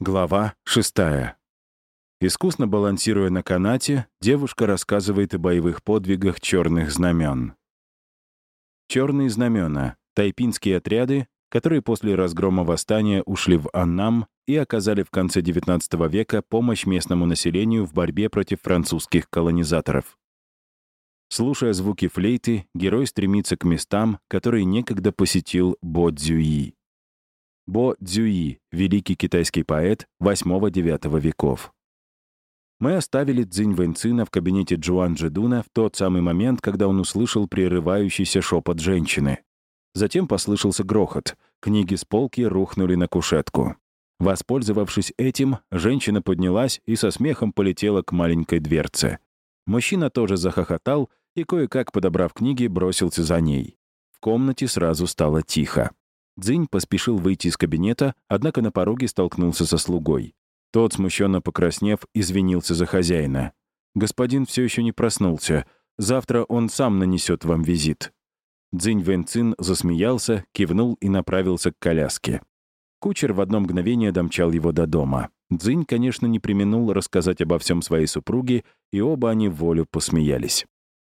Глава 6. Искусно балансируя на канате, девушка рассказывает о боевых подвигах черных знамен. Черные знамена — тайпинские отряды, которые после разгрома восстания ушли в Аннам и оказали в конце XIX века помощь местному населению в борьбе против французских колонизаторов. Слушая звуки флейты, герой стремится к местам, которые некогда посетил Бо Цзюи. Бо Цзюи, великий китайский поэт 8-9 веков. Мы оставили Цзинь Вэньцина в кабинете Джуан Джедуна в тот самый момент, когда он услышал прерывающийся шепот женщины. Затем послышался грохот. Книги с полки рухнули на кушетку. Воспользовавшись этим, женщина поднялась и со смехом полетела к маленькой дверце. Мужчина тоже захохотал и, кое-как подобрав книги, бросился за ней. В комнате сразу стало тихо. Дзинь поспешил выйти из кабинета, однако на пороге столкнулся со слугой. Тот, смущенно покраснев, извинился за хозяина. «Господин все еще не проснулся. Завтра он сам нанесет вам визит». Дзинь Вэнцин засмеялся, кивнул и направился к коляске. Кучер в одно мгновение домчал его до дома. Дзинь, конечно, не применул рассказать обо всем своей супруге, и оба они в волю посмеялись.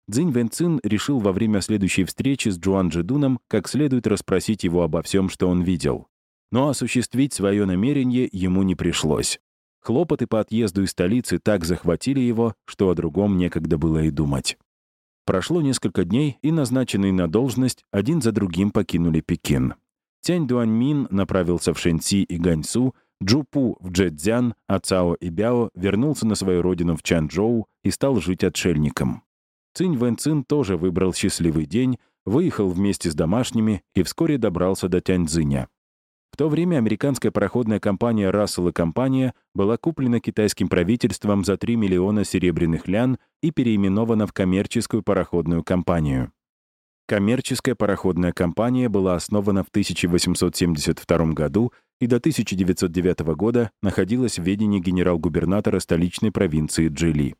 Цзинь Вэнцин решил во время следующей встречи с Джуан Джидуном как следует расспросить его обо всем, что он видел. Но осуществить свое намерение ему не пришлось. Хлопоты по отъезду из столицы так захватили его, что о другом некогда было и думать. Прошло несколько дней, и назначенные на должность один за другим покинули Пекин. Тянь Дуаньмин направился в Шэньси и Ганьсу, Джупу в Джэцзян, а Цао и Бяо вернулся на свою родину в Чанчжоу и стал жить отшельником. Цинь Вэнцин тоже выбрал счастливый день, выехал вместе с домашними и вскоре добрался до Тяньцзиня. В то время американская пароходная компания «Рассел и компания» была куплена китайским правительством за 3 миллиона серебряных лян и переименована в коммерческую пароходную компанию. Коммерческая пароходная компания была основана в 1872 году и до 1909 года находилась в ведении генерал-губернатора столичной провинции Джили.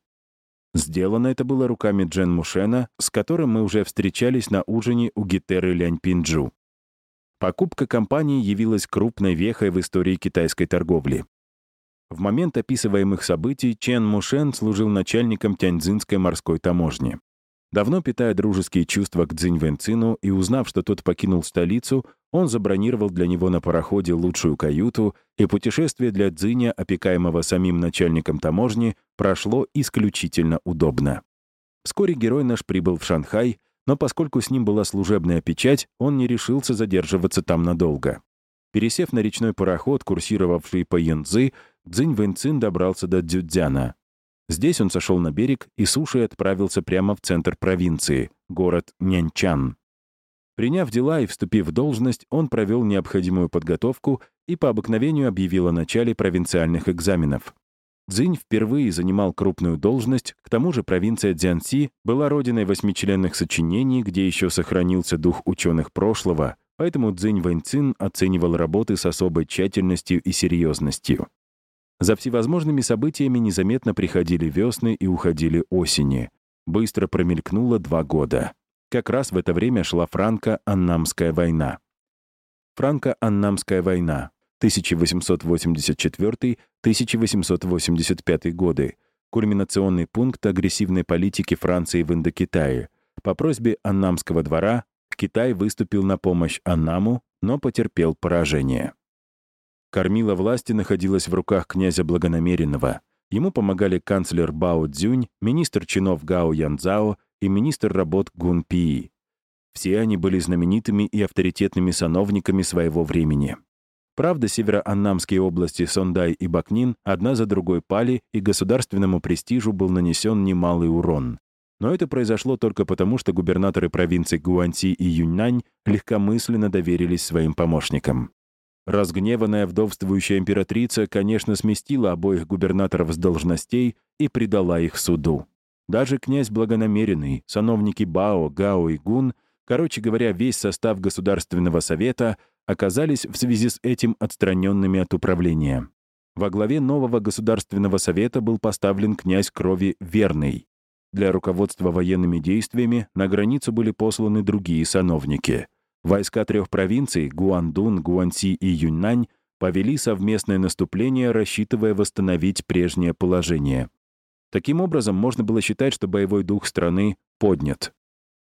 Сделано это было руками Джен Мушена, с которым мы уже встречались на ужине у Гитеры Ляньпинджу. Покупка компании явилась крупной вехой в истории китайской торговли. В момент описываемых событий Чен Мушен служил начальником Тяньцзинской морской таможни. Давно питая дружеские чувства к Цзинь Вэнцину и узнав, что тот покинул столицу, он забронировал для него на пароходе лучшую каюту, и путешествие для Цзиня, опекаемого самим начальником таможни, прошло исключительно удобно. Вскоре герой наш прибыл в Шанхай, но поскольку с ним была служебная печать, он не решился задерживаться там надолго. Пересев на речной пароход, курсировавший по Янцзы, Цзинь Вэньцин добрался до Дзюдзяна. Здесь он сошел на берег и сушей отправился прямо в центр провинции, город Нянчан. Приняв дела и вступив в должность, он провел необходимую подготовку и по обыкновению объявил о начале провинциальных экзаменов. Цзинь впервые занимал крупную должность, к тому же провинция Дзянси была родиной восьмичленных сочинений, где еще сохранился дух ученых прошлого, поэтому Цзинь Вэньцин оценивал работы с особой тщательностью и серьезностью. За всевозможными событиями незаметно приходили весны и уходили осени. Быстро промелькнуло два года. Как раз в это время шла Франко-Аннамская война. Франко-Аннамская война 1884-1885 годы. Кульминационный пункт агрессивной политики Франции в Индокитае. По просьбе Аннамского двора Китай выступил на помощь Аннаму, но потерпел поражение. Кормила власти находилась в руках князя Благонамеренного. Ему помогали канцлер Бао Цзюнь, министр чинов Гао Янцао и министр работ Гун Пии. Все они были знаменитыми и авторитетными сановниками своего времени. Правда, североаннамские области Сондай и Бакнин одна за другой пали, и государственному престижу был нанесен немалый урон. Но это произошло только потому, что губернаторы провинций Гуанси и Юньнань легкомысленно доверились своим помощникам. Разгневанная вдовствующая императрица, конечно, сместила обоих губернаторов с должностей и предала их суду. Даже князь Благонамеренный, сановники Бао, Гао и Гун, короче говоря, весь состав Государственного совета оказались в связи с этим отстраненными от управления. Во главе нового Государственного совета был поставлен князь крови Верный. Для руководства военными действиями на границу были посланы другие сановники — Войска трех провинций — Гуандун, Гуанси и Юньнань повели совместное наступление, рассчитывая восстановить прежнее положение. Таким образом, можно было считать, что боевой дух страны поднят.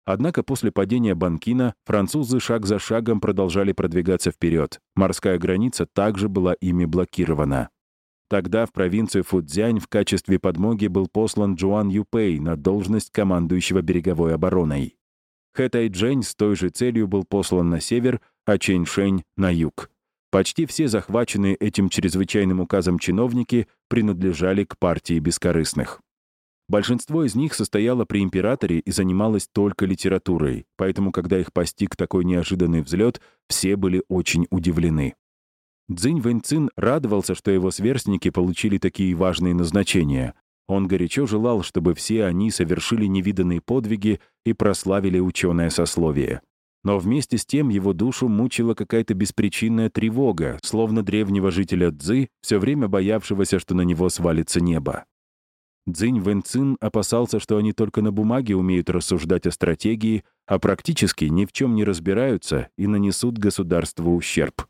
Однако после падения Банкина французы шаг за шагом продолжали продвигаться вперед. Морская граница также была ими блокирована. Тогда в провинцию Фудзянь в качестве подмоги был послан Джуан Юпей на должность командующего береговой обороной. Хэ Тайджэнь с той же целью был послан на север, а Чэнь Шэнь — на юг. Почти все захваченные этим чрезвычайным указом чиновники принадлежали к партии бескорыстных. Большинство из них состояло при императоре и занималось только литературой, поэтому, когда их постиг такой неожиданный взлет, все были очень удивлены. Цзинь Вэньцин радовался, что его сверстники получили такие важные назначения. Он горячо желал, чтобы все они совершили невиданные подвиги и прославили ученое сословие. Но вместе с тем его душу мучила какая-то беспричинная тревога, словно древнего жителя Цзы, все время боявшегося, что на него свалится небо. Цзинь Вэнцин опасался, что они только на бумаге умеют рассуждать о стратегии, а практически ни в чем не разбираются и нанесут государству ущерб.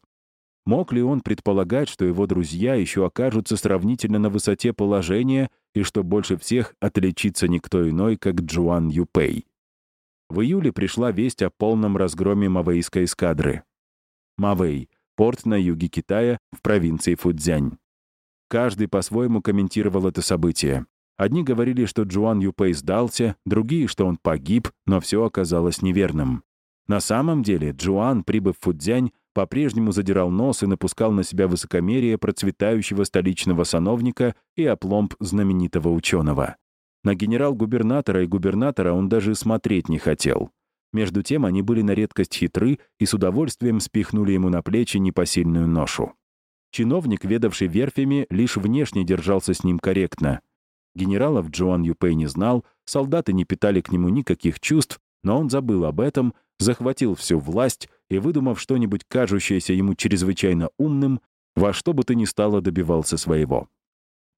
Мог ли он предполагать, что его друзья еще окажутся сравнительно на высоте положения и что больше всех отличится никто иной, как Джуан Юпей? В июле пришла весть о полном разгроме мавейской эскадры. Мавей — порт на юге Китая в провинции Фудзянь. Каждый по-своему комментировал это событие. Одни говорили, что Джуан Юпей сдался, другие, что он погиб, но все оказалось неверным. На самом деле Джуан, прибыв в Фудзянь, по-прежнему задирал нос и напускал на себя высокомерие процветающего столичного сановника и опломб знаменитого ученого. На генерал-губернатора и губернатора он даже смотреть не хотел. Между тем они были на редкость хитры и с удовольствием спихнули ему на плечи непосильную ношу. Чиновник, ведавший верфями, лишь внешне держался с ним корректно. Генералов Джоан Юпей не знал, солдаты не питали к нему никаких чувств, но он забыл об этом, захватил всю власть и, выдумав что-нибудь кажущееся ему чрезвычайно умным, во что бы то ни стало добивался своего.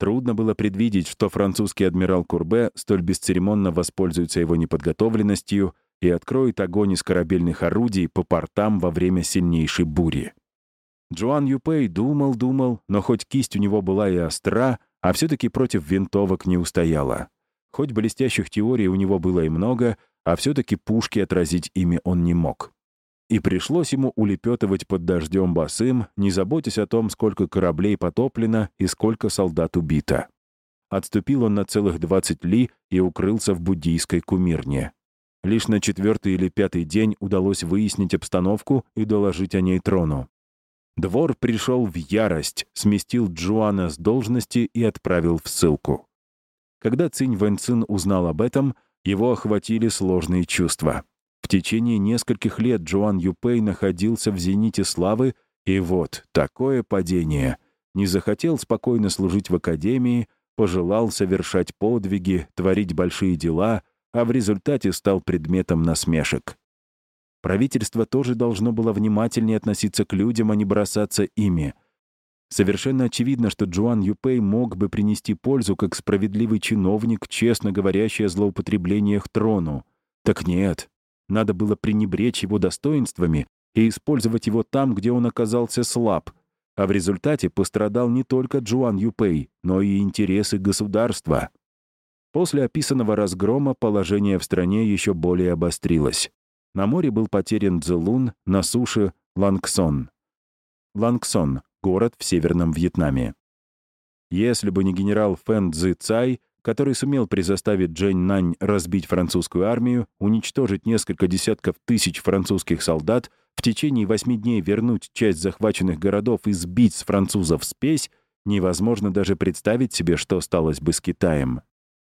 Трудно было предвидеть, что французский адмирал Курбе столь бесцеремонно воспользуется его неподготовленностью и откроет огонь из корабельных орудий по портам во время сильнейшей бури. Джоан Юпей думал-думал, но хоть кисть у него была и остра, а все-таки против винтовок не устояла. Хоть блестящих теорий у него было и много, а все-таки пушки отразить ими он не мог. И пришлось ему улепетывать под дождем босым, не заботясь о том, сколько кораблей потоплено и сколько солдат убито. Отступил он на целых 20 ли и укрылся в буддийской кумирне. Лишь на четвертый или пятый день удалось выяснить обстановку и доложить о ней трону. Двор пришел в ярость, сместил Джуана с должности и отправил в ссылку. Когда Цинь Вэньцин узнал об этом, его охватили сложные чувства. В течение нескольких лет Джоан Юпей находился в зените славы, и вот такое падение. Не захотел спокойно служить в академии, пожелал совершать подвиги, творить большие дела, а в результате стал предметом насмешек. Правительство тоже должно было внимательнее относиться к людям, а не бросаться ими. Совершенно очевидно, что Джоан Юпей мог бы принести пользу как справедливый чиновник, честно говорящий о злоупотреблениях трону. Так нет, надо было пренебречь его достоинствами и использовать его там, где он оказался слаб. А в результате пострадал не только Джуан Юпей, но и интересы государства. После описанного разгрома положение в стране еще более обострилось. На море был потерян Цзэлун, на суше — Лангсон. Лангсон — город в Северном Вьетнаме. Если бы не генерал Фэн Цзы Цай, который сумел при заставе Джэнь Нань разбить французскую армию, уничтожить несколько десятков тысяч французских солдат, в течение восьми дней вернуть часть захваченных городов и сбить с французов спесь, невозможно даже представить себе, что сталось бы с Китаем.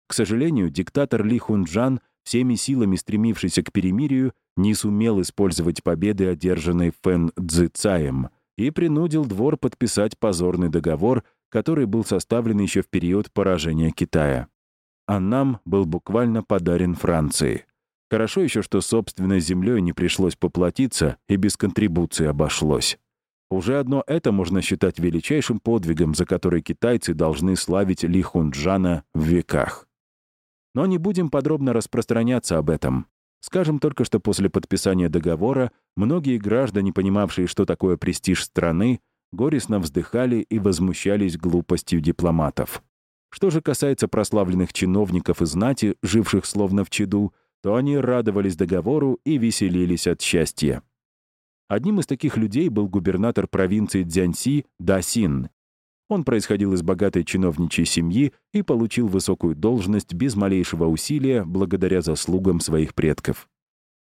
К сожалению, диктатор Ли Хунджан, всеми силами стремившийся к перемирию, не сумел использовать победы, одержанной Фэн Цзэцаем, и принудил двор подписать позорный договор, который был составлен еще в период поражения Китая. А нам был буквально подарен Франции. Хорошо еще, что собственной землей не пришлось поплатиться и без контрибуции обошлось. Уже одно это можно считать величайшим подвигом, за который китайцы должны славить Ли Хунджана в веках. Но не будем подробно распространяться об этом. Скажем только, что после подписания договора многие граждане, понимавшие, что такое престиж страны, горестно вздыхали и возмущались глупостью дипломатов. Что же касается прославленных чиновников и знати, живших словно в чаду, то они радовались договору и веселились от счастья. Одним из таких людей был губернатор провинции Дзянси Дасин. Он происходил из богатой чиновничьей семьи и получил высокую должность без малейшего усилия благодаря заслугам своих предков.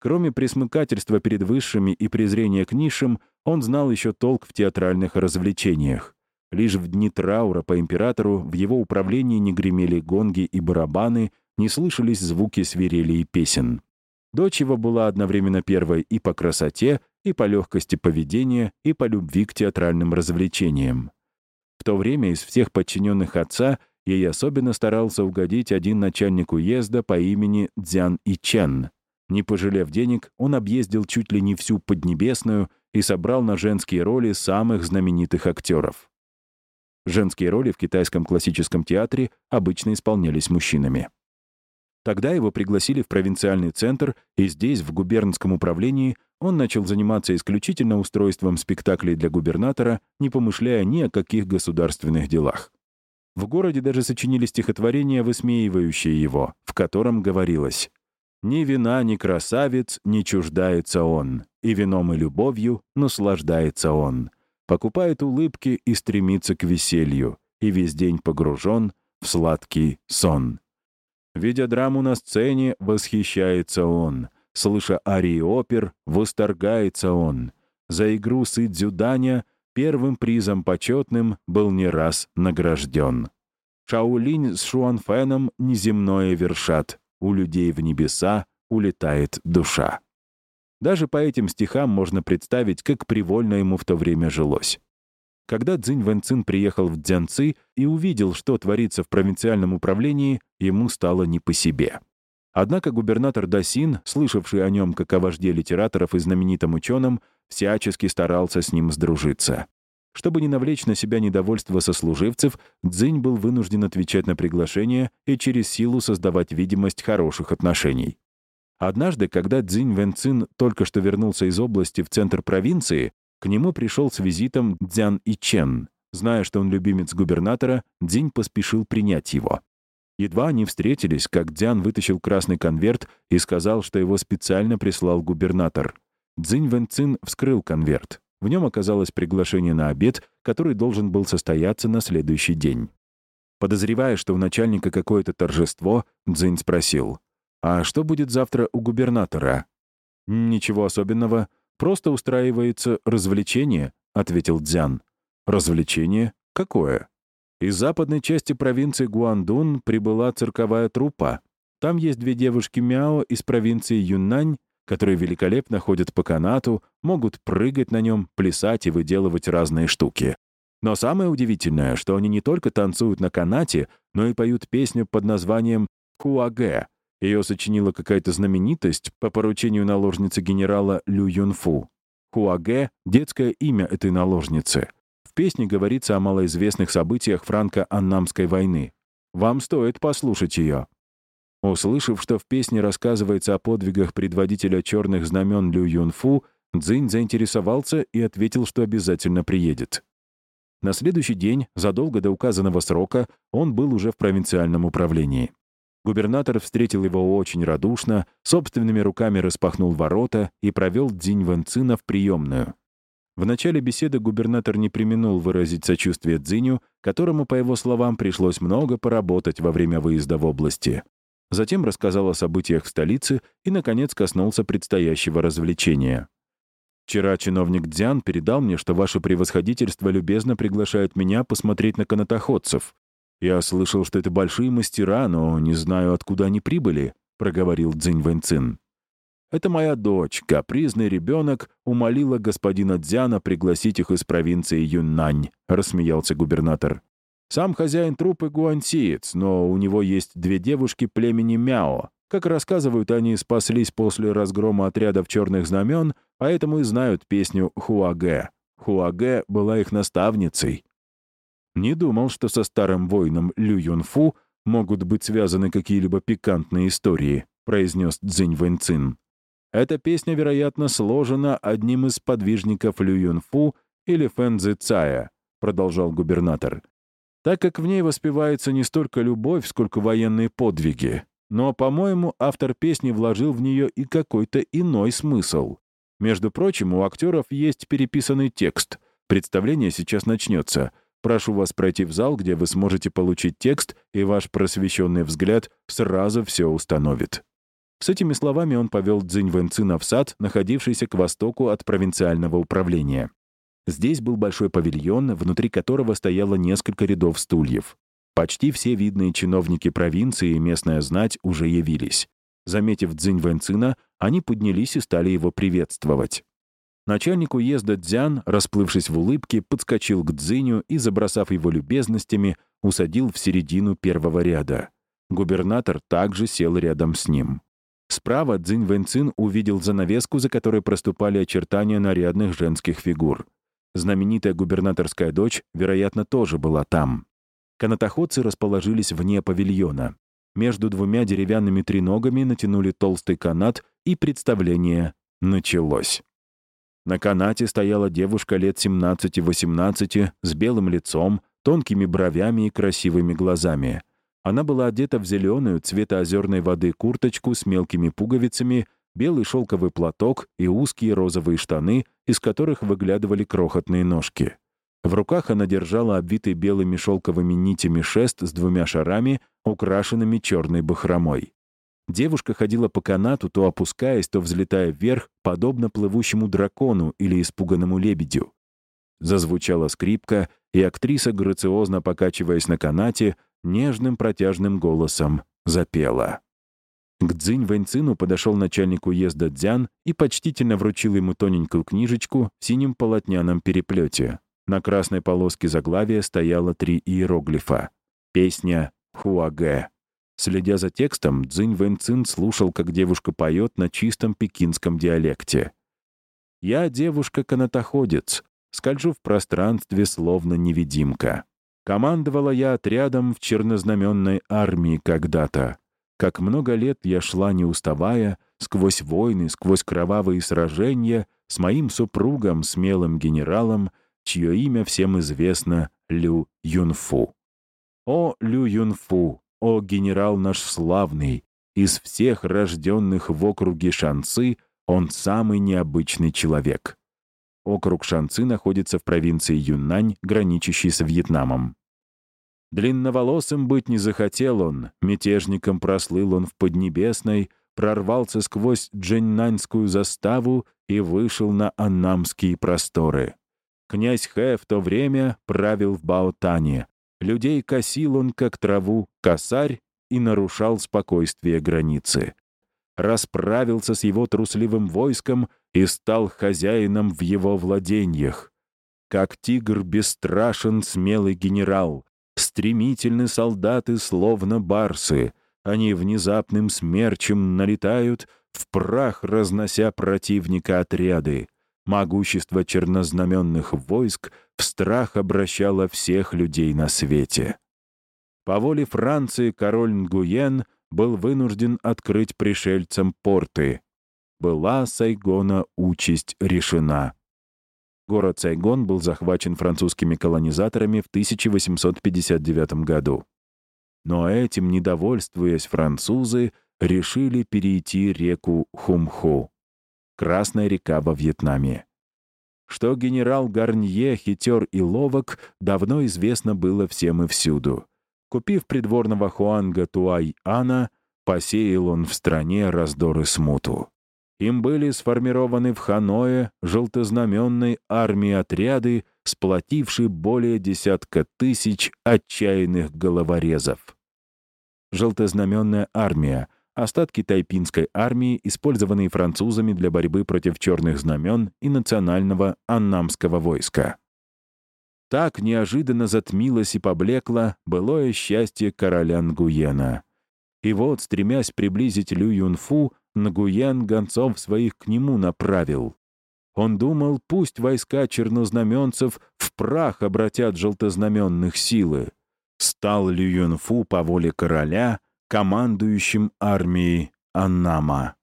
Кроме присмыкательства перед высшими и презрения к низшим, он знал еще толк в театральных развлечениях. Лишь в дни траура по императору в его управлении не гремели гонги и барабаны, не слышались звуки свирели и песен. Дочь его была одновременно первой и по красоте, и по легкости поведения, и по любви к театральным развлечениям. В то время из всех подчиненных отца ей особенно старался угодить один начальник уезда по имени Дзян Ичен. Не пожалев денег, он объездил чуть ли не всю Поднебесную и собрал на женские роли самых знаменитых актеров. Женские роли в китайском классическом театре обычно исполнялись мужчинами. Тогда его пригласили в провинциальный центр, и здесь, в губернском управлении, он начал заниматься исключительно устройством спектаклей для губернатора, не помышляя ни о каких государственных делах. В городе даже сочинили стихотворение, высмеивающее его, в котором говорилось «Ни вина, ни красавец не чуждается он, и вином и любовью наслаждается он, покупает улыбки и стремится к веселью, и весь день погружен в сладкий сон». Видя драму на сцене, восхищается он. Слыша арии опер, восторгается он. За игру с Идзюданя первым призом почетным был не раз награжден. Шаолинь с Шуанфеном неземное вершат. У людей в небеса улетает душа. Даже по этим стихам можно представить, как привольно ему в то время жилось. Когда Цзинь Вэнцин приехал в Дзянци и увидел, что творится в провинциальном управлении, ему стало не по себе. Однако губернатор Дасин, слышавший о нем как о вожде литераторов и знаменитом ученом, всячески старался с ним сдружиться. Чтобы не навлечь на себя недовольство сослуживцев, Цзинь был вынужден отвечать на приглашение и через силу создавать видимость хороших отношений. Однажды, когда Цзинь Вэнцин только что вернулся из области в центр провинции, к нему пришел с визитом Дзян Ичен. Зная, что он любимец губернатора, Дзинь поспешил принять его. Едва они встретились, как Дзян вытащил красный конверт и сказал, что его специально прислал губернатор. Цзинь Вэнцин вскрыл конверт. В нем оказалось приглашение на обед, который должен был состояться на следующий день. Подозревая, что у начальника какое-то торжество, Цзинь спросил, «А что будет завтра у губернатора?» «Ничего особенного. «Просто устраивается развлечение», — ответил Дзян. «Развлечение? Какое?» Из западной части провинции Гуандун прибыла цирковая труппа. Там есть две девушки Мяо из провинции Юннань, которые великолепно ходят по канату, могут прыгать на нем, плясать и выделывать разные штуки. Но самое удивительное, что они не только танцуют на канате, но и поют песню под названием «Хуагэ», ее сочинила какая-то знаменитость по поручению наложницы генерала Лю Юнфу. Хуаге — детское имя этой наложницы. В песне говорится о малоизвестных событиях франко-аннамской войны. Вам стоит послушать ее. Услышав, что в песне рассказывается о подвигах предводителя черных знамен Лю Юнфу, Цзинь заинтересовался и ответил, что обязательно приедет. На следующий день, задолго до указанного срока, он был уже в провинциальном управлении. Губернатор встретил его очень радушно, собственными руками распахнул ворота и провел Дзинь Вэнцина в приемную. В начале беседы губернатор не применул выразить сочувствие Дзиню, которому, по его словам, пришлось много поработать во время выезда в области. Затем рассказал о событиях в столице и, наконец, коснулся предстоящего развлечения. «Вчера чиновник Дзян передал мне, что ваше превосходительство любезно приглашает меня посмотреть на канатоходцев. «Я слышал, что это большие мастера, но не знаю, откуда они прибыли», — проговорил Цзинь Вэньцин. «Это моя дочь, капризный ребенок, умолила господина Дзяна пригласить их из провинции Юннань», — рассмеялся губернатор. «Сам хозяин трупы гуансиец, но у него есть две девушки племени Мяо. Как рассказывают, они спаслись после разгрома отрядов черных знамен, поэтому и знают песню Хуагэ. Хуагэ была их наставницей. Не думал, что со старым воином Лю Юнфу могут быть связаны какие-либо пикантные истории, произнес Цзинь Вэньцин. Эта песня, вероятно, сложена одним из подвижников Лю Юнфу или Фэнзи Цая, продолжал губернатор, так как в ней воспевается не столько любовь, сколько военные подвиги. Но, по-моему, автор песни вложил в нее и какой-то иной смысл. Между прочим, у актеров есть переписанный текст. Представление сейчас начнется. Прошу вас пройти в зал, где вы сможете получить текст, и ваш просвещенный взгляд сразу все установит. С этими словами он повел Цзинь Вэнцина в сад, находившийся к востоку от провинциального управления. Здесь был большой павильон, внутри которого стояло несколько рядов стульев. Почти все видные чиновники провинции и местная знать уже явились. Заметив Цзинь Вэнцина, они поднялись и стали его приветствовать. Начальник уезда Дзян, расплывшись в улыбке, подскочил к Цзиню и, забросав его любезностями, усадил в середину первого ряда. Губернатор также сел рядом с ним. Справа Цзинь Вэнцин увидел занавеску, за которой проступали очертания нарядных женских фигур. Знаменитая губернаторская дочь, вероятно, тоже была там. Канатоходцы расположились вне павильона. Между двумя деревянными треногами натянули толстый канат, и представление началось. На канате стояла девушка лет 17-18 с белым лицом, тонкими бровями и красивыми глазами. Она была одета в зеленую цвета озерной воды курточку с мелкими пуговицами, белый шелковый платок и узкие розовые штаны, из которых выглядывали крохотные ножки. В руках она держала обвитый белыми шелковыми нитями шест с двумя шарами, украшенными черной бахромой. Девушка ходила по канату, то опускаясь, то взлетая вверх, подобно плывущему дракону или испуганному лебедю. Зазвучала скрипка, и актриса, грациозно покачиваясь на канате, нежным протяжным голосом запела. К Цзинь Вэньцину подошел начальник уезда Дзян и почтительно вручил ему тоненькую книжечку в синем полотняном переплете. На красной полоске заглавия стояло три иероглифа. Песня «Хуагэ». Следя за текстом, Цзинь Вэньцин слушал, как девушка поет на чистом пекинском диалекте. «Я девушка-канатоходец, скольжу в пространстве, словно невидимка. Командовала я отрядом в чернознаменной армии когда-то. Как много лет я шла, не уставая, сквозь войны, сквозь кровавые сражения, с моим супругом, смелым генералом, чье имя всем известно Лю Юнфу. О, Лю Юнфу, о, генерал наш славный, из всех рожденных в округе Шанцы он самый необычный человек. Округ Шанцы находится в провинции Юннань, граничащей с Вьетнамом. Длинноволосым быть не захотел он, мятежником прослыл он в Поднебесной, прорвался сквозь Дженнаньскую заставу и вышел на аннамские просторы. Князь Хэ в то время правил в Баотане. Людей косил он, как траву, косарь, и нарушал спокойствие границы. Расправился с его трусливым войском и стал хозяином в его владениях. Как тигр бесстрашен смелый генерал, Стремительны солдаты, словно барсы. Они внезапным смерчем налетают, в прах разнося противника отряды. Могущество чернознаменных войск в страх обращало всех людей на свете. По воле Франции король Нгуен был вынужден открыть пришельцам порты. Была Сайгона участь решена. Город Сайгон был захвачен французскими колонизаторами в 1859 году. Но этим, недовольствуясь французы, решили перейти реку Хумху. Красная река во Вьетнаме. Что генерал Гарнье хитер и ловок, давно известно было всем и всюду. Купив придворного Хуанга Туай-Ана, посеял он в стране раздор и смуту. Им были сформированы в Ханое желтознаменной армии отряды, сплотившие более десятка тысяч отчаянных головорезов. Желтознаменная армия — остатки тайпинской армии, использованные французами для борьбы против черных знамен и национального аннамского войска. Так неожиданно затмилось и поблекло былое счастье короля Нгуена. И вот, стремясь приблизить Лю Юнфу, Нгуен гонцов своих к нему направил. Он думал, пусть войска чернознаменцев в прах обратят желтознаменных силы. Стал Лю Юнфу по воле короля командующим армией Аннама.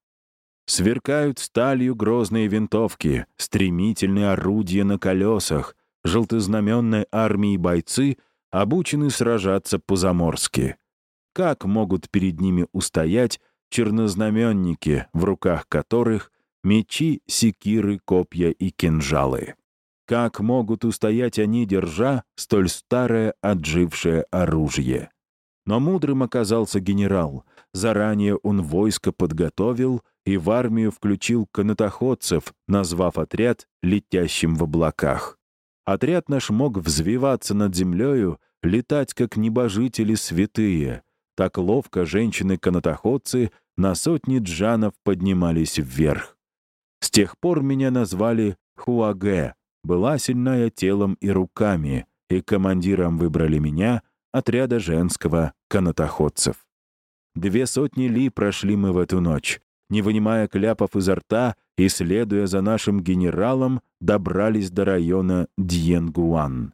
Сверкают сталью грозные винтовки, стремительные орудия на колесах, желтознаменной армии бойцы обучены сражаться по-заморски. Как могут перед ними устоять чернознаменники, в руках которых мечи, секиры, копья и кинжалы? Как могут устоять они, держа столь старое отжившее оружие? Но мудрым оказался генерал. Заранее он войско подготовил и в армию включил канатоходцев, назвав отряд «летящим в облаках». Отряд наш мог взвиваться над землею, летать, как небожители святые. Так ловко женщины-канатоходцы на сотни джанов поднимались вверх. С тех пор меня назвали Хуаге, была сильная телом и руками, и командиром выбрали меня, отряда женского канатоходцев. Две сотни ли прошли мы в эту ночь. Не вынимая кляпов изо рта и, следуя за нашим генералом, добрались до района Дьенгуан.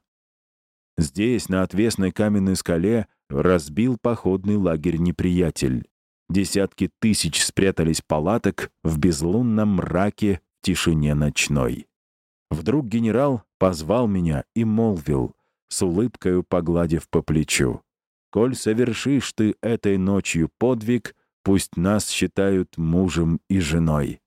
Здесь, на отвесной каменной скале, разбил походный лагерь неприятель. Десятки тысяч спрятались палаток в безлунном мраке в тишине ночной. Вдруг генерал позвал меня и молвил, с улыбкою погладив по плечу. «Коль совершишь ты этой ночью подвиг, пусть нас считают мужем и женой».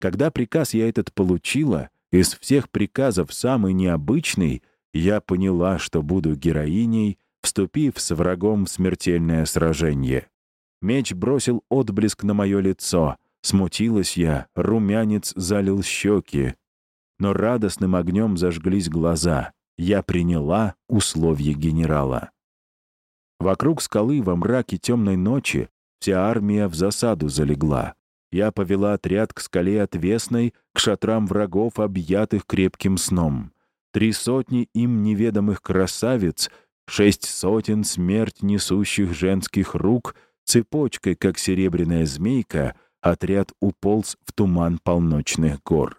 Когда приказ я этот получила, из всех приказов самый необычный, я поняла, что буду героиней, вступив с врагом в смертельное сражение. Меч бросил отблеск на мое лицо. Смутилась я, румянец залил щеки, но радостным огнем зажглись глаза. Я приняла условия генерала. Вокруг скалы во мраке темной ночи вся армия в засаду залегла. Я повела отряд к скале отвесной, к шатрам врагов, объятых крепким сном. Три сотни им неведомых красавиц, шесть сотен смерть несущих женских рук, цепочкой, как серебряная змейка, отряд уполз в туман полночных гор.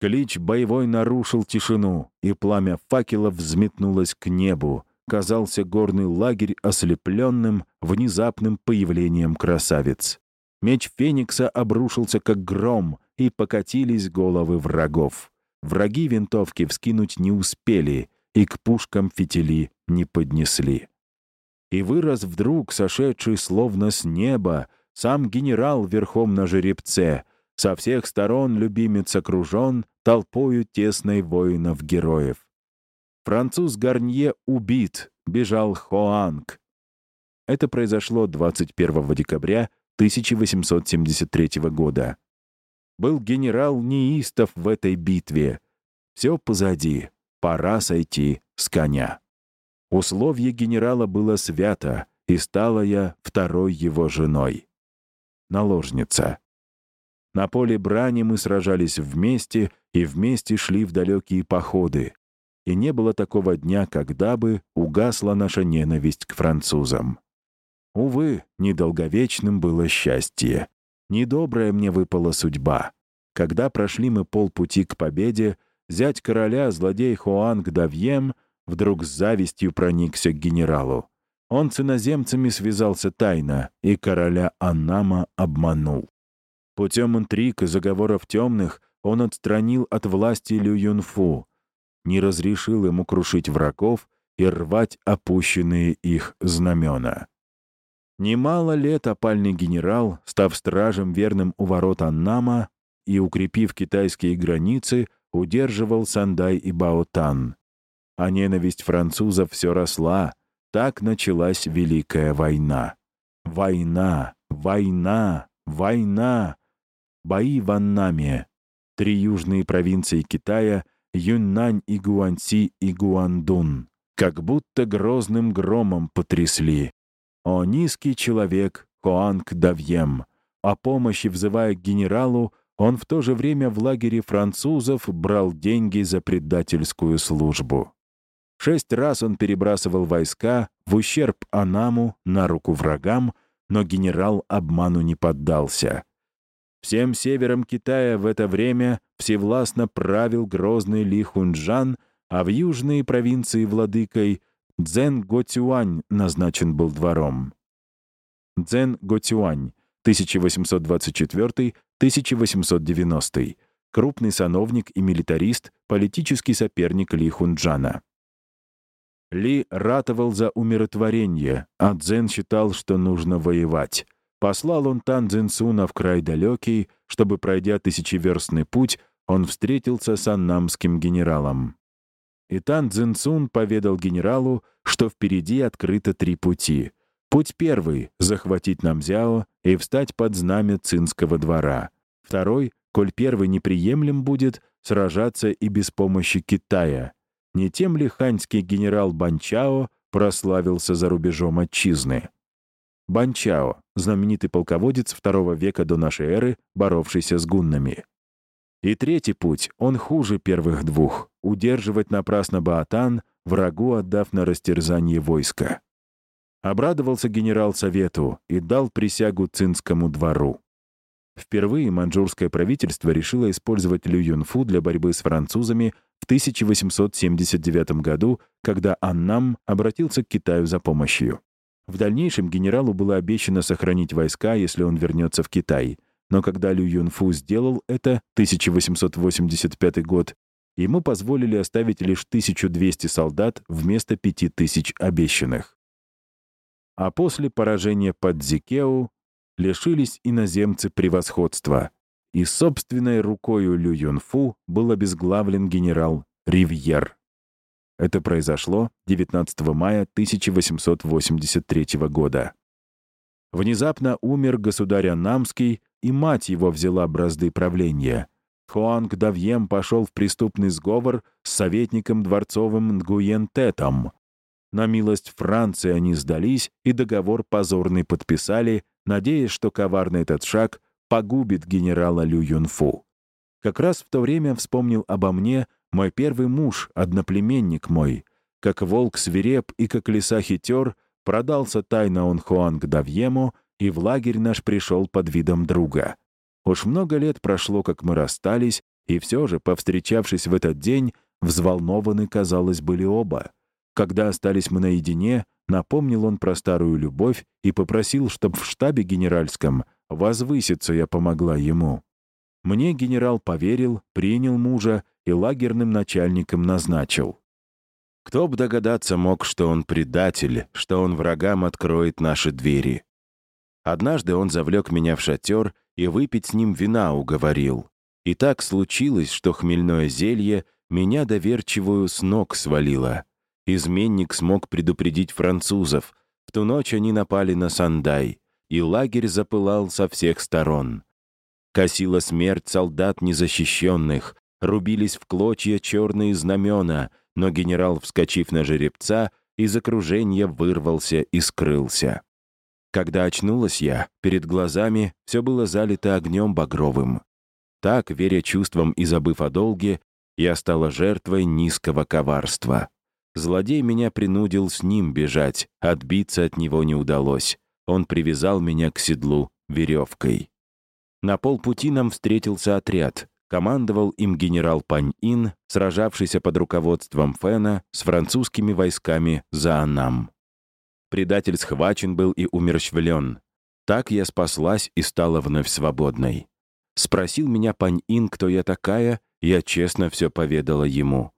Клич боевой нарушил тишину, и пламя факелов взметнулось к небу. Казался горный лагерь ослепленным внезапным появлением красавиц. Меч Феникса обрушился как гром, и покатились головы врагов. Враги винтовки вскинуть не успели, и к пушкам фитили не поднесли. И вырос вдруг, сошедший словно с неба, сам генерал верхом на жеребце — со всех сторон любимец окружен толпою тесной воинов-героев. Француз Гарнье убит, бежал Хоанг. Это произошло 21 декабря 1873 года. Был генерал неистов в этой битве. Все позади, пора сойти с коня. Условие генерала было свято, и стала я второй его женой. Наложница. На поле брани мы сражались вместе и вместе шли в далекие походы. И не было такого дня, когда бы угасла наша ненависть к французам. Увы, недолговечным было счастье. Недобрая мне выпала судьба. Когда прошли мы полпути к победе, зять короля, злодей Хуанг Давьем, вдруг с завистью проникся к генералу. Он с иноземцами связался тайно, и короля Аннама обманул. Путем интриг и заговоров темных он отстранил от власти Лю Юнфу, не разрешил ему крушить врагов и рвать опущенные их знамена. Немало лет опальный генерал, став стражем верным у ворот Аннама и укрепив китайские границы, удерживал Сандай и Баотан. А ненависть французов все росла. Так началась Великая война. Война, война, война. Бои в Аннаме, три южные провинции Китая, Юньнань и Гуанси и Гуандун, как будто грозным громом потрясли. О низкий человек Хуанг Давьем, о помощи взывая к генералу, он в то же время в лагере французов брал деньги за предательскую службу. Шесть раз он перебрасывал войска в ущерб Анаму на руку врагам, но генерал обману не поддался. Всем севером Китая в это время всевластно правил грозный Ли Хунджан, а в южные провинции владыкой Цзэн Готюань назначен был двором. Цзэн Готюань, 1824-1890, крупный сановник и милитарист, политический соперник Ли Хунджана. Ли ратовал за умиротворение, а Цзэн считал, что нужно воевать. Послал он Тан Цзинсуна в край далекий, чтобы, пройдя тысячеверстный путь, он встретился с аннамским генералом. И Тан Цзинсун поведал генералу, что впереди открыто три пути. Путь первый — захватить Намзяо и встать под знамя цинского двора. Второй, коль первый неприемлем будет, сражаться и без помощи Китая — не тем ли ханьский генерал Банчао прославился за рубежом отчизны? Банчао — знаменитый полководец II века до нашей эры, боровшийся с гуннами. И третий путь, он хуже первых двух — удерживать напрасно Баатан, врагу отдав на растерзание войска. Обрадовался генерал совету и дал присягу цинскому двору. Впервые маньчжурское правительство решило использовать Лю Юнфу для борьбы с французами в 1879 году, когда Аннам обратился к Китаю за помощью. В дальнейшем генералу было обещано сохранить войска, если он вернется в Китай. Но когда Лю Юнфу сделал это, 1885 год, ему позволили оставить лишь 1200 солдат вместо 5000 обещанных. А после поражения под Зикеу лишились иноземцы превосходства, и собственной рукою Лю Юнфу был обезглавлен генерал Ривьер. Это произошло 19 мая 1883 года. Внезапно умер государь Анамский, и мать его взяла бразды правления. Хуанг Давьем пошел в преступный сговор с советником дворцовым Нгуен Тетом. На милость Франции они сдались и договор позорный подписали, надеясь, что коварный этот шаг погубит генерала Лю Юнфу. Как раз в то время вспомнил обо мне мой первый муж, одноплеменник мой. Как волк свиреп и как лиса хитер, продался тайно он Хуанг Давьему, и в лагерь наш пришел под видом друга. Уж много лет прошло, как мы расстались, и все же, повстречавшись в этот день, взволнованы, казалось, были оба. Когда остались мы наедине, напомнил он про старую любовь и попросил, чтоб в штабе генеральском Возвыситься я помогла ему. Мне генерал поверил, принял мужа и лагерным начальником назначил. Кто б догадаться мог, что он предатель, что он врагам откроет наши двери. Однажды он завлек меня в шатер и выпить с ним вина уговорил. И так случилось, что хмельное зелье меня доверчивую с ног свалило. Изменник смог предупредить французов. В ту ночь они напали на Сандай и лагерь запылал со всех сторон. Косила смерть солдат незащищенных, рубились в клочья черные знамена, но генерал, вскочив на жеребца, из окружения вырвался и скрылся. Когда очнулась я, перед глазами все было залито огнем багровым. Так, веря чувствам и забыв о долге, я стала жертвой низкого коварства. Злодей меня принудил с ним бежать, отбиться от него не удалось. Он привязал меня к седлу веревкой. На полпути нам встретился отряд. Командовал им генерал Пань-Ин, сражавшийся под руководством Фэна с французскими войсками за Анам. Предатель схвачен был и умерщвлен. Так я спаслась и стала вновь свободной. Спросил меня Пань-Ин, кто я такая, я честно все поведала ему.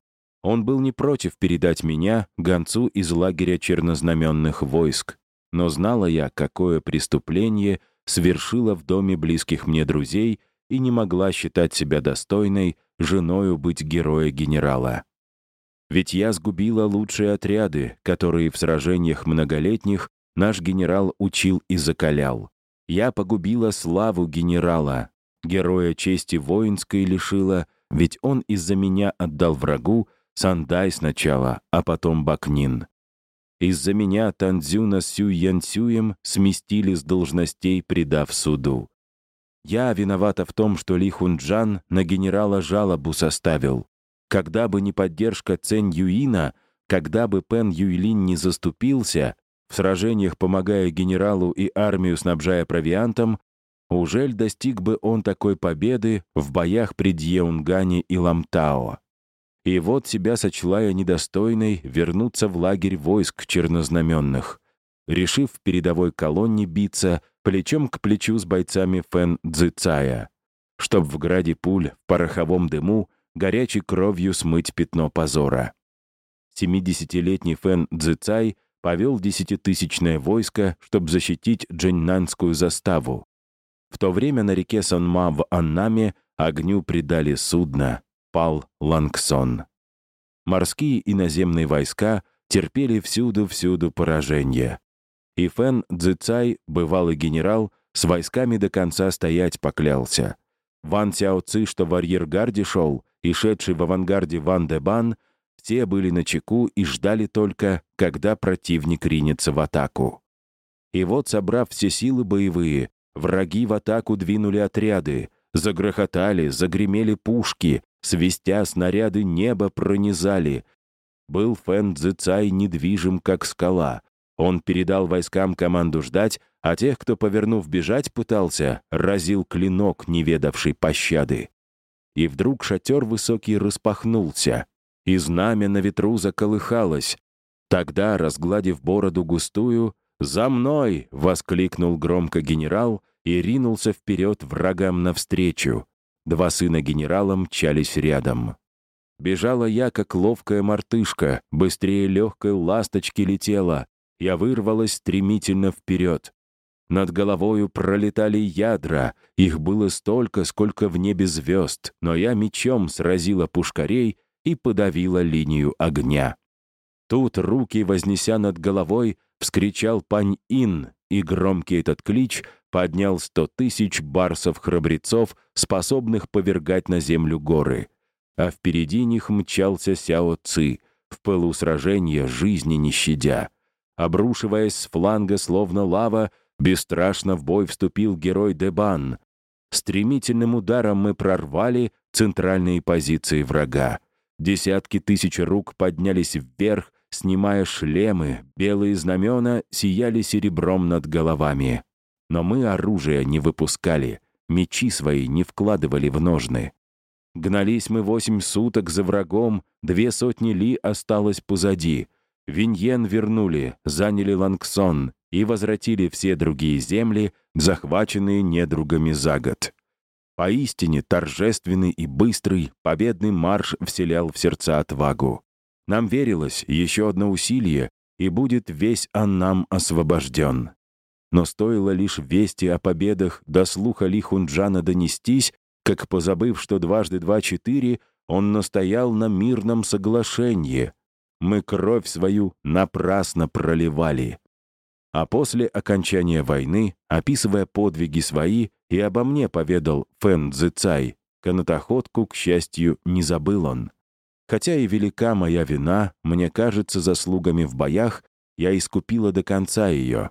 Он был не против передать меня, гонцу из лагеря чернознаменных войск, но знала я, какое преступление совершила в доме близких мне друзей и не могла считать себя достойной женою быть героя генерала. Ведь я сгубила лучшие отряды, которые в сражениях многолетних наш генерал учил и закалял. Я погубила славу генерала, героя чести воинской лишила, ведь он из-за меня отдал врагу Сандай сначала, а потом Бакнин. Из-за меня Танзюна Сю Янсюем сместили с должностей, предав суду. Я виновата в том, что Ли Хунджан на генерала жалобу составил. Когда бы не поддержка Цэнь Юина, когда бы Пен Юйлин не заступился, в сражениях помогая генералу и армию снабжая провиантом, ужель достиг бы он такой победы в боях при Дьеунгане и Ламтао? И вот себя сочла я недостойной вернуться в лагерь войск чернознаменных, решив в передовой колонне биться плечом к плечу с бойцами Фэн Цзицая. чтоб в граде пуль, в пороховом дыму, горячей кровью смыть пятно позора. 70-летний Фэн Цзэцай повел десятитысячное войско, чтобы защитить Джэньнанскую заставу. В то время на реке Сонма в Аннаме огню придали судно, пал Лангсон. Морские и наземные войска терпели всюду-всюду поражение. И Фэн Цзэцай, бывалый генерал, с войсками до конца стоять поклялся. Ван Сяо Ци, что в арьергарде шел, и шедший в авангарде Ван Дебан, все были на чеку и ждали только, когда противник ринется в атаку. И вот, собрав все силы боевые, враги в атаку двинули отряды, загрохотали, загремели пушки, свистя снаряды небо пронизали. Был Фэн Цзэцай недвижим, как скала. Он передал войскам команду ждать, а тех, кто, повернув бежать пытался, разил клинок, не ведавший пощады. И вдруг шатер высокий распахнулся, и знамя на ветру заколыхалось. Тогда, разгладив бороду густую, «За мной!» — воскликнул громко генерал и ринулся вперед врагам навстречу. Два сына генерала мчались рядом. Бежала я, как ловкая мартышка, быстрее легкой ласточки летела. Я вырвалась стремительно вперед. Над головою пролетали ядра, их было столько, сколько в небе звезд, но я мечом сразила пушкарей и подавила линию огня. Тут, руки вознеся над головой, вскричал пань Ин, и громкий этот клич поднял сто тысяч барсов-храбрецов, способных повергать на землю горы. А впереди них мчался Сяо Ци, в пылу сражения жизни не щадя. Обрушиваясь с фланга, словно лава, бесстрашно в бой вступил герой Дебан. Стремительным ударом мы прорвали центральные позиции врага. Десятки тысяч рук поднялись вверх, снимая шлемы, белые знамена сияли серебром над головами. Но мы оружие не выпускали, мечи свои не вкладывали в ножны. Гнались мы восемь суток за врагом, две сотни ли осталось позади. Виньен вернули, заняли Лангсон и возвратили все другие земли, захваченные недругами за год. Поистине торжественный и быстрый победный марш вселял в сердца отвагу. Нам верилось еще одно усилие, и будет весь Аннам освобожден. Но стоило лишь вести о победах до слуха Ли Хунджана донестись, как, позабыв, что дважды два — четыре, он настоял на мирном соглашении. Мы кровь свою напрасно проливали. А после окончания войны, описывая подвиги свои, и обо мне поведал Фэн Цзэцай. Канатоходку, к счастью, не забыл он. Хотя и велика моя вина, мне кажется, заслугами в боях я искупила до конца ее.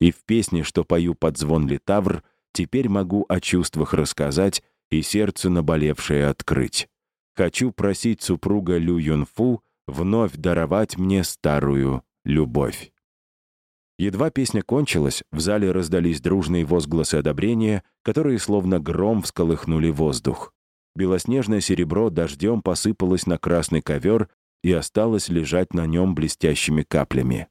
И в песне, что пою под звон литавр, теперь могу о чувствах рассказать и сердце наболевшее открыть. Хочу просить супруга Лю Юнфу вновь даровать мне старую любовь. Едва песня кончилась, в зале раздались дружные возгласы одобрения, которые словно гром всколыхнули воздух. Белоснежное серебро дождем посыпалось на красный ковер и осталось лежать на нем блестящими каплями.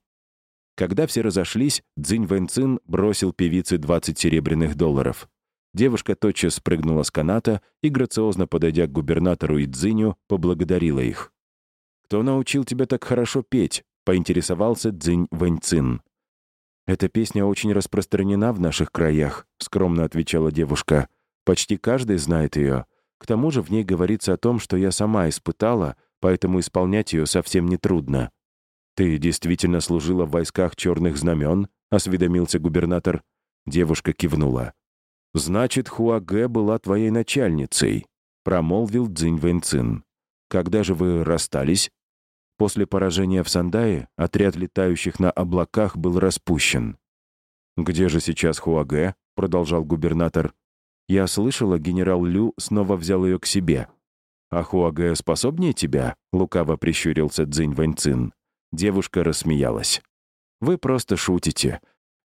Когда все разошлись, Цзинь Вэньцин бросил певице 20 серебряных долларов. Девушка тотчас спрыгнула с каната и, грациозно подойдя к губернатору и Цзиню, поблагодарила их. «Кто научил тебя так хорошо петь?» — поинтересовался Цзинь Вэньцин. «Эта песня очень распространена в наших краях», — скромно отвечала девушка. «Почти каждый знает ее. К тому же в ней говорится о том, что я сама испытала, поэтому исполнять ее совсем не трудно». «Ты действительно служила в войсках черных знамен?» — осведомился губернатор. Девушка кивнула. «Значит, Хуаге была твоей начальницей», — промолвил Цзинь Вэньцин. «Когда же вы расстались?» После поражения в Сандае отряд летающих на облаках был распущен. «Где же сейчас Хуаге?» — продолжал губернатор. «Я слышала, генерал Лю снова взял ее к себе». «А Хуаге способнее тебя?» — лукаво прищурился Цзинь Вэньцин. Девушка рассмеялась. «Вы просто шутите.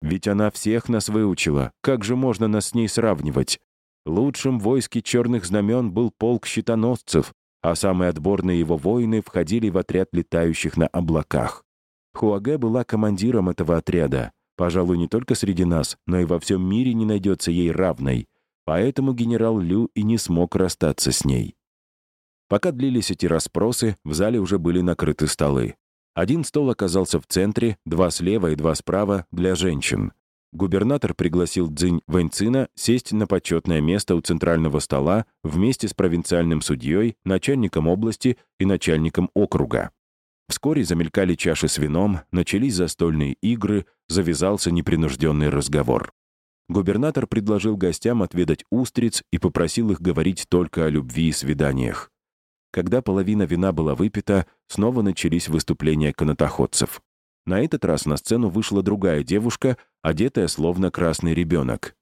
Ведь она всех нас выучила. Как же можно нас с ней сравнивать? Лучшим войске черных знамен был полк щитоносцев, а самые отборные его воины входили в отряд летающих на облаках. Хуаге была командиром этого отряда. Пожалуй, не только среди нас, но и во всем мире не найдется ей равной. поэтому генерал Лю и не смог расстаться с ней. Пока длились эти расспросы, в зале уже были накрыты столы. Один стол оказался в центре, два слева и два справа для женщин. Губернатор пригласил Цзинь Вэньцина сесть на почетное место у центрального стола вместе с провинциальным судьей, начальником области и начальником округа. Вскоре замелькали чаши с вином, начались застольные игры, завязался непринужденный разговор. Губернатор предложил гостям отведать устриц и попросил их говорить только о любви и свиданиях. Когда половина вина была выпита, снова начались выступления канатоходцев. На этот раз на сцену вышла другая девушка, одетая словно красный ребенок.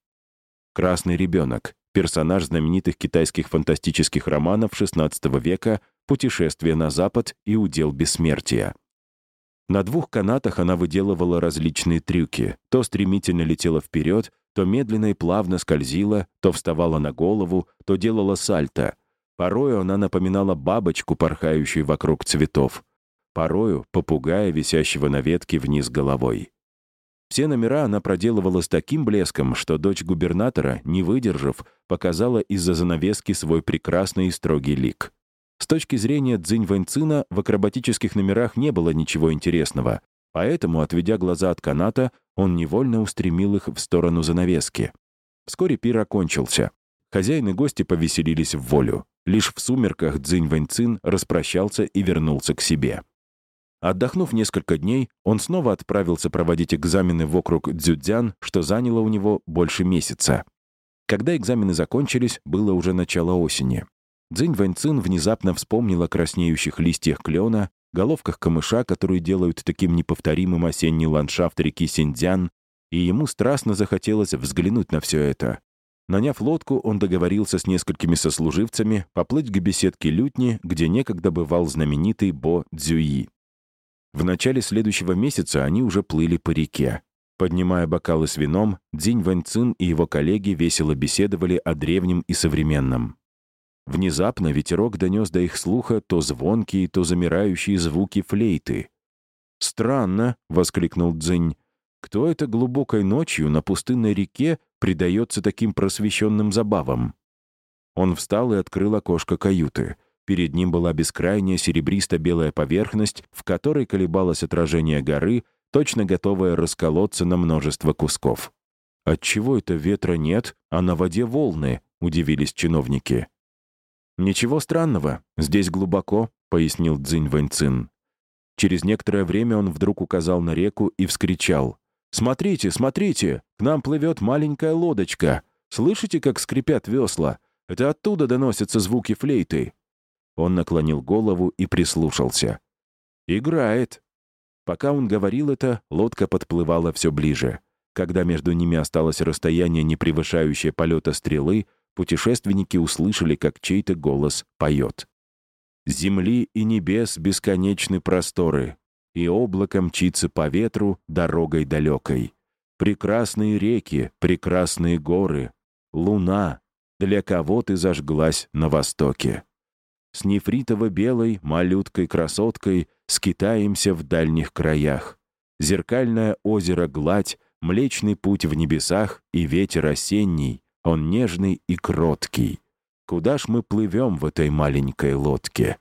Красный ребенок — персонаж знаменитых китайских фантастических романов XVI века «Путешествие на Запад» и «Удел бессмертия». На двух канатах она выделывала различные трюки. То стремительно летела вперед, то медленно и плавно скользила, то вставала на голову, то делала сальто — Порою она напоминала бабочку, порхающую вокруг цветов. Порою — попугая, висящего на ветке вниз головой. Все номера она проделывала с таким блеском, что дочь губернатора, не выдержав, показала из-за занавески свой прекрасный и строгий лик. С точки зрения Цзинь Вэньцина в акробатических номерах не было ничего интересного, поэтому, отведя глаза от каната, он невольно устремил их в сторону занавески. Вскоре пир окончился. Хозяин и гости повеселились в волю. Лишь в сумерках Цзинь Вэньцин распрощался и вернулся к себе. Отдохнув несколько дней, он снова отправился проводить экзамены в округ Цзюцзян, что заняло у него больше месяца. Когда экзамены закончились, было уже начало осени. Цзинь Вэньцин внезапно вспомнил о краснеющих листьях клена, головках камыша, которые делают таким неповторимым осенний ландшафт реки Синьцзян, и ему страстно захотелось взглянуть на все это. Наняв лодку, он договорился с несколькими сослуживцами поплыть к беседке лютни, где некогда бывал знаменитый Бо Цзюи. В начале следующего месяца они уже плыли по реке. Поднимая бокалы с вином, Дзинь Вэньцин и его коллеги весело беседовали о древнем и современном. Внезапно ветерок донес до их слуха то звонкие, то замирающие звуки флейты. «Странно!» — воскликнул Дзинь. «Кто это глубокой ночью на пустынной реке предается таким просвещенным забавам. Он встал и открыл окошко каюты. Перед ним была бескрайняя серебристо-белая поверхность, в которой колебалось отражение горы, точно готовая расколоться на множество кусков. «Отчего это ветра нет, а на воде волны?» — удивились чиновники. «Ничего странного, здесь глубоко», — пояснил Цзинь Вэньцин. Через некоторое время он вдруг указал на реку и вскричал. «Смотрите, смотрите! К нам плывет маленькая лодочка. Слышите, как скрипят весла? Это оттуда доносятся звуки флейты». Он наклонил голову и прислушался. «Играет». Пока он говорил это, лодка подплывала все ближе. Когда между ними осталось расстояние, не превышающее полета стрелы, путешественники услышали, как чей-то голос поет. «Земли и небес бесконечны просторы, и облако мчится по ветру дорогой далекой. Прекрасные реки, прекрасные горы, луна, для кого ты зажглась на востоке. С нефритово-белой малюткой-красоткой скитаемся в дальних краях. Зеркальное озеро гладь, млечный путь в небесах и ветер осенний, он нежный и кроткий. Куда ж мы плывем в этой маленькой лодке?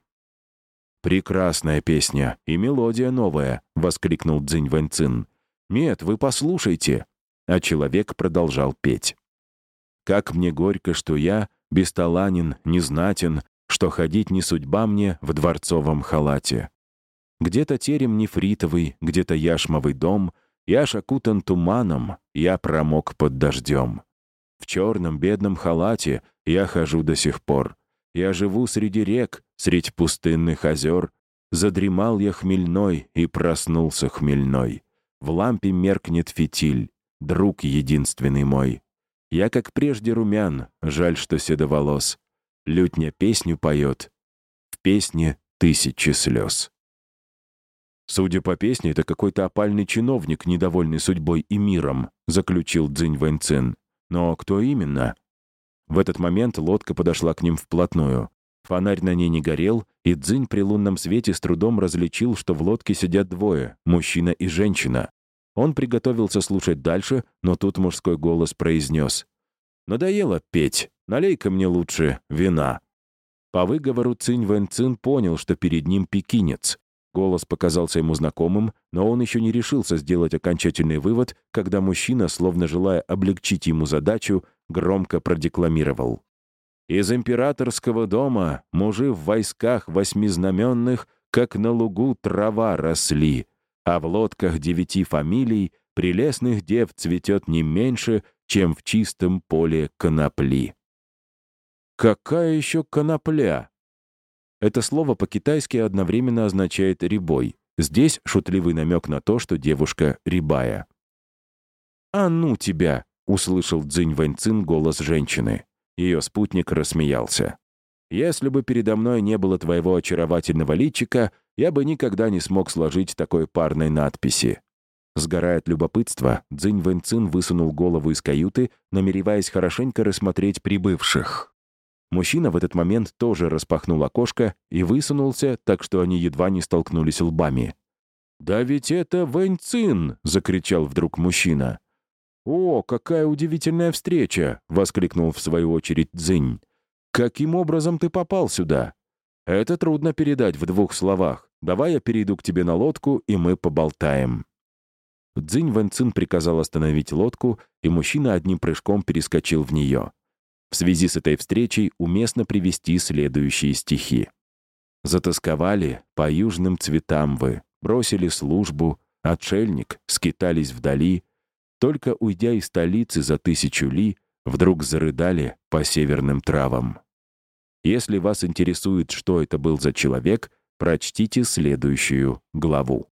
«Прекрасная песня и мелодия новая», — воскликнул Цзинь Вэньцин. «Нет, вы послушайте». А человек продолжал петь. «Как мне горько, что я бесталанен, незнатен, что ходить не судьба мне в дворцовом халате. Где-то терем нефритовый, где-то яшмовый дом, я ж окутан туманом, я промок под дождем. В черном бедном халате я хожу до сих пор. Я живу среди рек, средь пустынных озер. Задремал я хмельной и проснулся хмельной. В лампе меркнет фитиль, друг единственный мой. Я, как прежде, румян, жаль, что седоволос. Лютня песню поет, в песне тысячи слез. Судя по песне, это какой-то опальный чиновник, недовольный судьбой и миром, заключил Цзинь Вэньцин. Но кто именно? В этот момент лодка подошла к ним вплотную. Фонарь на ней не горел, и Дзинь при лунном свете с трудом различил, что в лодке сидят двое — мужчина и женщина. Он приготовился слушать дальше, но тут мужской голос произнес. Надоело петь. Налей-ка мне лучше вина». По выговору Цинь Вэн Цин понял, что перед ним пекинец. Голос показался ему знакомым, но он еще не решился сделать окончательный вывод, когда мужчина, словно желая облегчить ему задачу, громко продекламировал. «Из императорского дома мужи в войсках восьмизнаменных, как на лугу трава росли, а в лодках девяти фамилий прелестных дев цветет не меньше, чем в чистом поле конопли». «Какая еще конопля?» Это слово по-китайски одновременно означает «рябой». Здесь шутливый намек на то, что девушка рябая. «А ну тебя!» — услышал Цзинь Вэньцин голос женщины. Ее спутник рассмеялся. «Если бы передо мной не было твоего очаровательного личика, я бы никогда не смог сложить такой парной надписи». Сгорая от любопытства, Цзинь Вэньцин высунул голову из каюты, намереваясь хорошенько рассмотреть прибывших. Мужчина в этот момент тоже распахнул окошко и высунулся, так что они едва не столкнулись лбами. «Да ведь это Вэнь Цин!» — закричал вдруг мужчина. «О, какая удивительная встреча!» — воскликнул в свою очередь Цзинь. «Каким образом ты попал сюда?» «Это трудно передать в двух словах. Давай я перейду к тебе на лодку, и мы поболтаем». Цзинь Вэнцин приказал остановить лодку, и мужчина одним прыжком перескочил в нее. В связи с этой встречей уместно привести следующие стихи. «Затасковали по южным цветам вы, бросили службу, отшельник, скитались вдали, только уйдя из столицы за тысячу ли, вдруг зарыдали по северным травам. Если вас интересует, что это был за человек, прочтите следующую главу.